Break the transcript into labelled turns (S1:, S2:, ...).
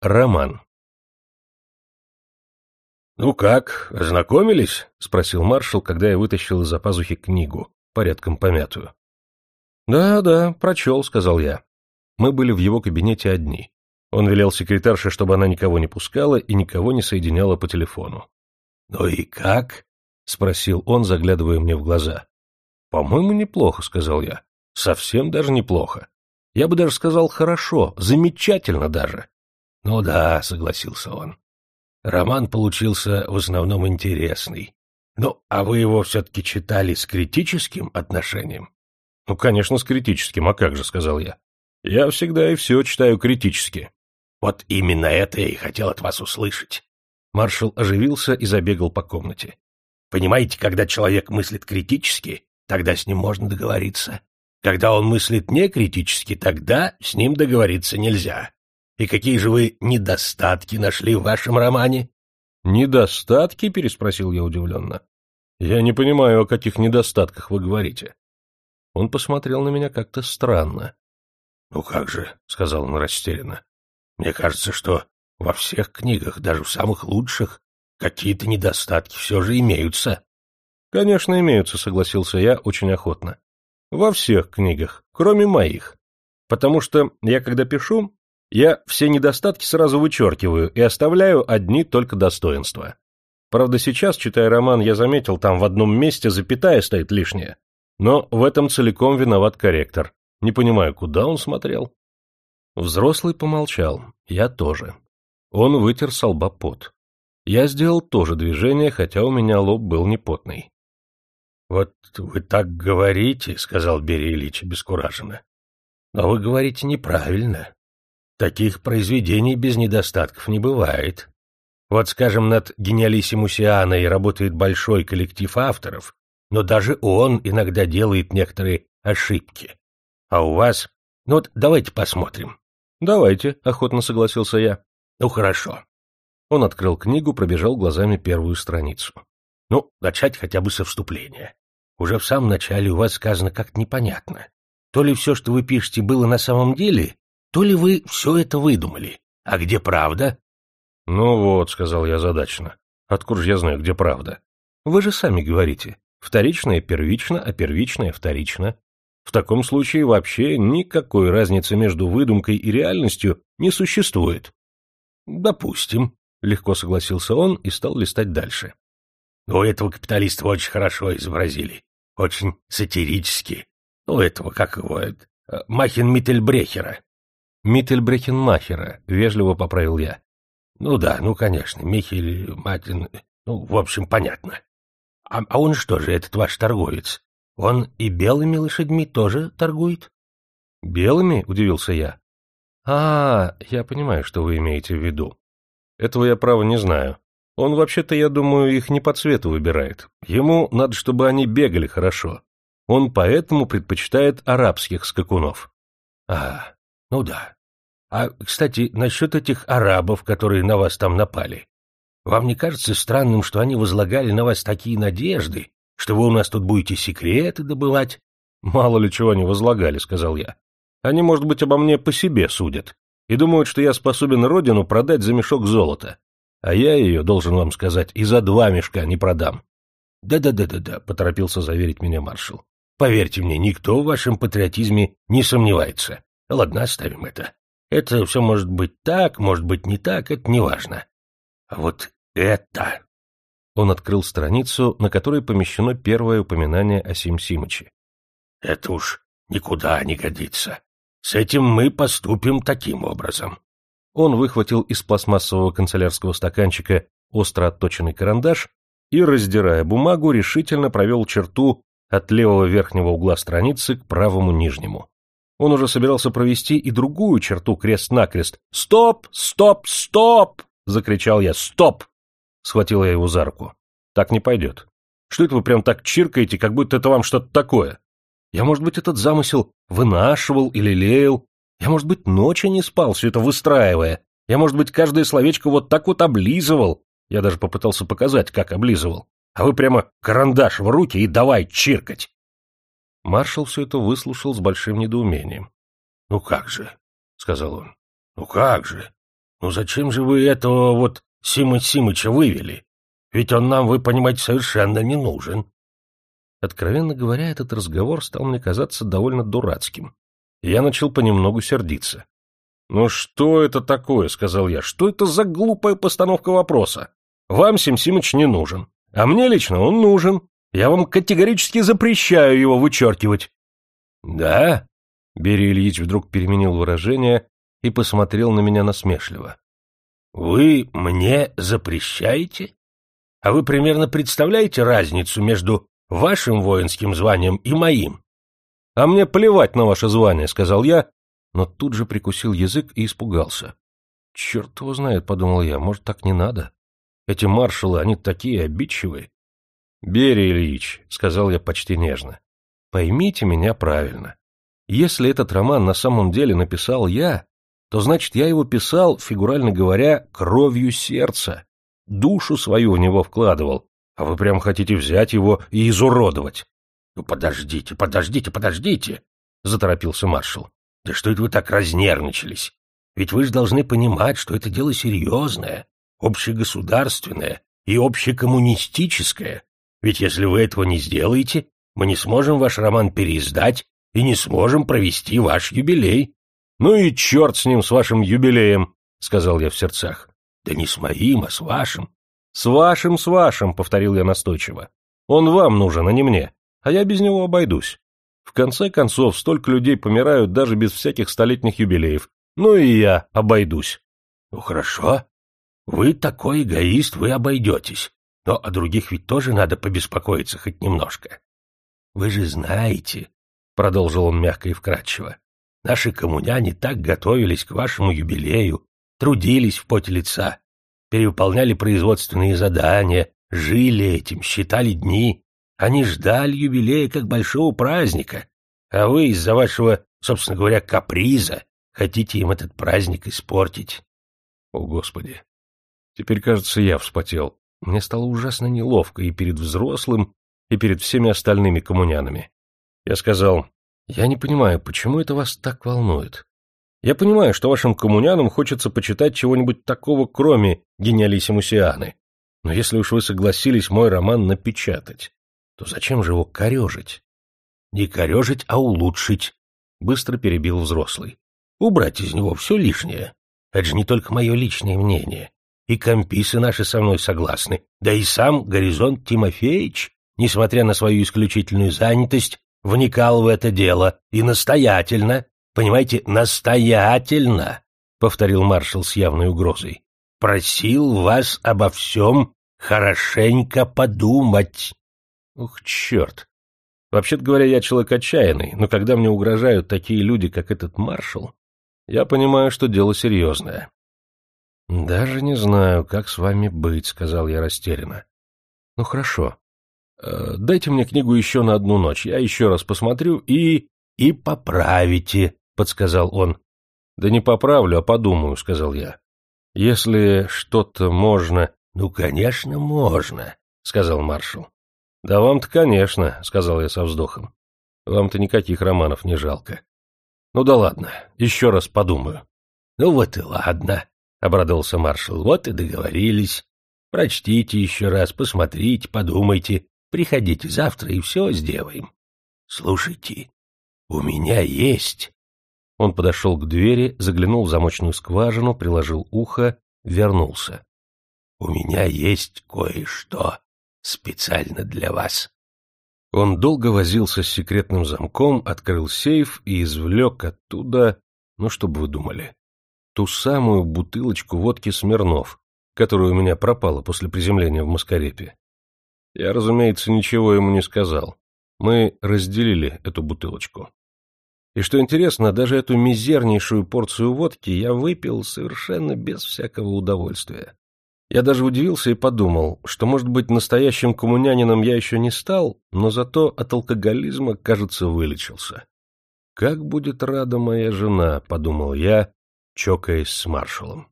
S1: Роман. «Ну как, ознакомились?» — спросил маршал, когда я вытащил из-за пазухи книгу, порядком помятую. «Да, да, прочел», — сказал я. Мы были в его кабинете одни. Он велел секретарше, чтобы она никого не пускала и никого не соединяла по телефону.
S2: «Ну и как?» — спросил он, заглядывая мне в глаза.
S1: «По-моему, неплохо», — сказал я. «Совсем даже неплохо. Я бы даже сказал хорошо, замечательно даже».
S2: «Ну да», — согласился он. Роман получился в основном интересный. Ну, а вы его все-таки читали с критическим отношением?
S1: Ну, конечно, с критическим, а как же, сказал я. Я всегда и все читаю критически.
S2: Вот именно это я и хотел от вас услышать.
S1: Маршал оживился и забегал по комнате.
S2: Понимаете, когда человек мыслит критически, тогда с ним можно договориться. Когда он мыслит не критически, тогда с ним договориться нельзя. И какие же вы недостатки нашли в вашем романе?
S1: Недостатки? переспросил я удивленно. Я не понимаю, о каких недостатках вы говорите. Он посмотрел на меня как-то странно.
S2: Ну как же, сказал он растерянно. Мне кажется, что во всех книгах, даже в самых лучших, какие-то недостатки все же имеются.
S1: Конечно, имеются, согласился я очень охотно. Во всех книгах, кроме моих. Потому что я, когда пишу, я все недостатки сразу вычеркиваю и оставляю одни только достоинства. Правда, сейчас, читая роман, я заметил, там в одном месте запятая стоит лишняя. Но в этом целиком виноват корректор. Не понимаю, куда он смотрел. Взрослый помолчал, я тоже. Он вытер со лба пот. Я сделал тоже движение, хотя у меня лоб был не потный.
S2: — Вот вы так говорите, — сказал Берия Ильич обескураженно. — Но вы говорите неправильно. Таких произведений без недостатков не бывает. Вот, скажем, над «Гениалиссимусианой» работает большой коллектив авторов, но даже он иногда делает некоторые ошибки. А у вас... Ну вот давайте посмотрим.
S1: Давайте, охотно согласился я.
S2: Ну хорошо.
S1: Он открыл книгу, пробежал глазами первую страницу.
S2: Ну, начать хотя бы со вступления. Уже в самом начале у вас сказано как-то непонятно. То ли все, что вы пишете, было на самом деле, то ли вы все это выдумали. А где правда?
S1: — Ну вот, — сказал я задачно. — Откуда же я знаю, где правда? Вы же сами говорите. Вторичное первично, а первичное вторично. В таком случае вообще никакой разницы между выдумкой и реальностью не существует.
S2: — Допустим, — легко согласился он и стал листать дальше. — У этого капиталиста очень хорошо изобразили. Очень сатирически. У этого, как его, э, Махин Миттельбрехера.
S1: Миттельбрехенмахера, вежливо поправил я.
S2: Ну да, ну конечно, Михель, Матин, ну, в общем, понятно. А, а он что же, этот ваш торговец? Он и белыми лошадьми тоже торгует?
S1: Белыми? Удивился я. А, я понимаю, что вы имеете в виду. Этого я, право, не знаю. Он вообще-то, я думаю, их не по цвету выбирает. Ему надо, чтобы они бегали хорошо. Он поэтому предпочитает арабских скакунов.
S2: А, ну да. А, кстати, насчет этих арабов, которые на вас там напали. Вам не кажется странным, что они возлагали на вас такие надежды, что вы у нас тут будете секреты добывать?
S1: Мало ли чего они возлагали, сказал я. Они, может быть, обо мне по себе судят и думают, что я способен родину продать за мешок золота. А я ее, должен вам сказать, и за два мешка не продам.
S2: Да-да-да-да-да, поторопился заверить меня маршал. Поверьте мне, никто в вашем патриотизме не сомневается. Ладно, оставим это. Это все может быть так, может быть не так, это не важно. А вот это...
S1: Он открыл страницу, на которой помещено первое упоминание о Сим Симыче.
S2: Это уж никуда не годится. С этим мы поступим таким образом.
S1: Он выхватил из пластмассового канцелярского стаканчика остро отточенный карандаш и, раздирая бумагу, решительно провел черту от левого верхнего угла страницы к правому нижнему. Он уже собирался провести и другую черту крест-накрест. «Стоп! Стоп! Стоп!» — закричал я. «Стоп!» — схватил я его за руку. «Так не пойдет. Что это вы прям так чиркаете, как будто это вам что-то такое? Я, может быть, этот замысел вынашивал или лелеял. Я, может быть, ночи не спал, все это выстраивая. Я, может быть, каждое словечко вот так вот облизывал. Я даже попытался показать, как облизывал. А вы прямо карандаш в руки и давай чиркать. Маршал все это выслушал с большим недоумением.
S2: — Ну как же, — сказал он, — ну как же. Ну зачем же вы этого вот Сима Симыча вывели? Ведь он нам, вы понимаете, совершенно не нужен.
S1: Откровенно говоря, этот разговор стал мне казаться довольно дурацким. я начал понемногу сердиться. «Ну что это такое?» — сказал я. «Что это за глупая постановка вопроса? Вам Сим Симыч не нужен, а мне лично он нужен. Я вам категорически запрещаю его вычеркивать».
S2: «Да?»
S1: — Берия Ильич вдруг переменил выражение и посмотрел на меня насмешливо.
S2: «Вы мне запрещаете? А вы примерно представляете разницу между вашим воинским званием и моим?»
S1: «А мне плевать на ваше звание», — сказал я, но тут же прикусил язык и испугался. «Черт его знает», — подумал я, — «может, так не надо? Эти маршалы, они такие обидчивые». «Берия Ильич», — сказал я почти нежно, — «поймите меня правильно. Если этот роман на самом деле написал я, то значит я его писал, фигурально говоря, кровью сердца, душу свою в него вкладывал, а вы прям хотите взять его и изуродовать.
S2: — Ну, подождите, подождите, подождите, — заторопился маршал. — Да что это вы так разнервничались? Ведь вы же должны понимать, что это дело серьезное, общегосударственное и общекоммунистическое. Ведь если вы этого не сделаете, мы не сможем ваш роман переиздать и не сможем провести ваш юбилей.
S1: — Ну и черт с ним, с вашим юбилеем, — сказал я в сердцах.
S2: — Да не с моим, а с вашим.
S1: — С вашим, с вашим, — повторил я настойчиво. — Он вам нужен, а не мне, а я без него обойдусь. В конце концов, столько людей помирают даже без всяких столетних юбилеев. Ну и я обойдусь.
S2: — Ну хорошо. Вы такой эгоист, вы обойдетесь. Но о других ведь тоже надо побеспокоиться хоть немножко. Вы же знаете, — продолжил он мягко и вкратчиво, Наши коммуняне так готовились к вашему юбилею, трудились в поте лица, перевыполняли производственные задания, жили этим, считали дни. Они ждали юбилея как большого праздника, а вы из-за вашего, собственно говоря, каприза хотите им этот праздник испортить.
S1: О, Господи! Теперь, кажется, я вспотел. Мне стало ужасно неловко и перед взрослым, и перед всеми остальными коммунянами. Я сказал, я не понимаю, почему это вас так волнует? Я понимаю, что вашим коммунянам хочется почитать чего-нибудь такого, кроме гениалиссимусианы. Но если уж вы согласились мой роман напечатать, то зачем же его корежить?
S2: Не корежить, а улучшить, — быстро перебил взрослый. Убрать из него все лишнее. Это же не только мое личное мнение. И комписы наши со мной согласны. Да и сам Горизонт Тимофеевич, несмотря на свою исключительную занятость, вникал в это дело и настоятельно, понимаете, настоятельно, — повторил маршал с явной угрозой, — просил вас обо всем хорошенько подумать.
S1: Ух, черт! Вообще-то говоря, я человек отчаянный, но когда мне угрожают такие люди, как этот маршал, я понимаю, что дело серьезное. «Даже не знаю, как с вами быть», — сказал я растерянно. «Ну хорошо. Э, дайте мне книгу еще на одну ночь, я еще раз посмотрю и...
S2: и поправите, подсказал он.
S1: Да не поправлю, а подумаю, сказал я. Если что-то можно...
S2: Ну, конечно, можно, сказал маршал.
S1: Да вам-то, конечно, сказал я со вздохом. Вам-то никаких романов не жалко. Ну да ладно, еще раз подумаю.
S2: Ну вот и ладно, обрадовался маршал. Вот и договорились. Прочтите еще раз, посмотрите, подумайте, Приходите завтра и все сделаем. Слушайте, у меня есть...»
S1: Он подошел к двери, заглянул в замочную скважину, приложил ухо, вернулся.
S2: «У меня есть кое-что специально для вас».
S1: Он долго возился с секретным замком, открыл сейф и извлек оттуда, ну что бы вы думали, ту самую бутылочку водки Смирнов, которая у меня пропала после приземления в Маскарепе. Я, разумеется, ничего ему не сказал. Мы разделили эту бутылочку. И что интересно, даже эту мизернейшую порцию водки я выпил совершенно без всякого удовольствия. Я даже удивился и подумал, что, может быть, настоящим коммунянином я еще не стал, но зато от алкоголизма, кажется, вылечился. «Как будет рада моя жена», — подумал я, чокаясь с маршалом.